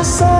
coração.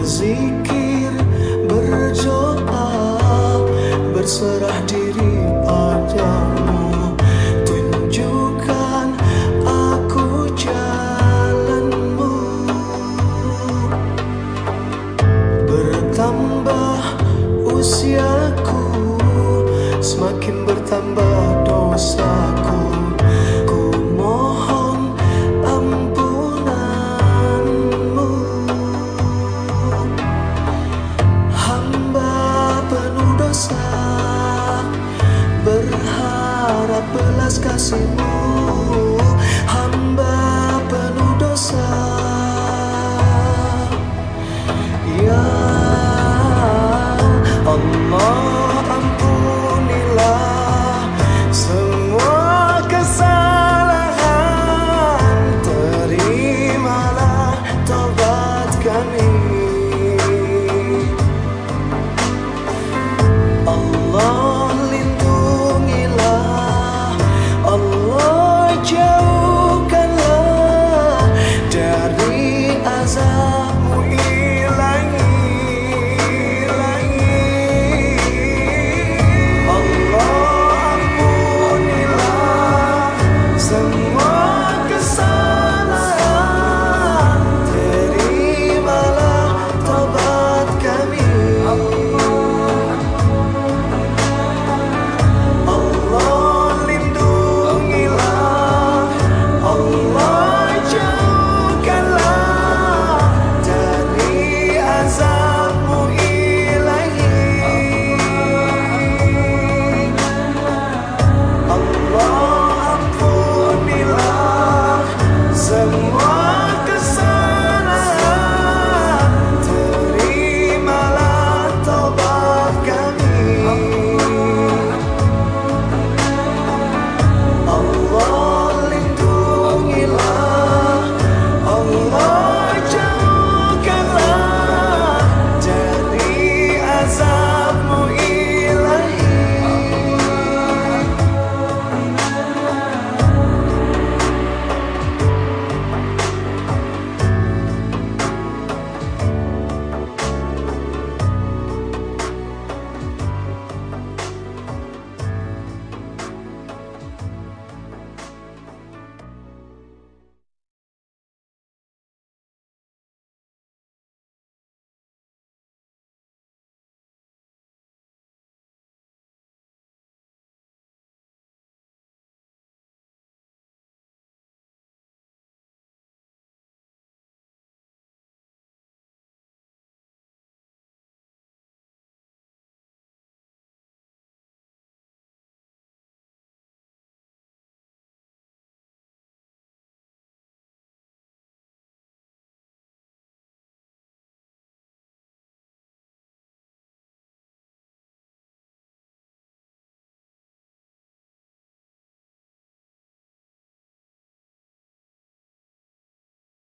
berzikir, berdoa, berserah diri padamu. Tunjukkan aku jalanmu. Bertambah usiaku, semakin bertambah dosaku. belas kasihmu. Hamba penuh dosa. Ya Allah.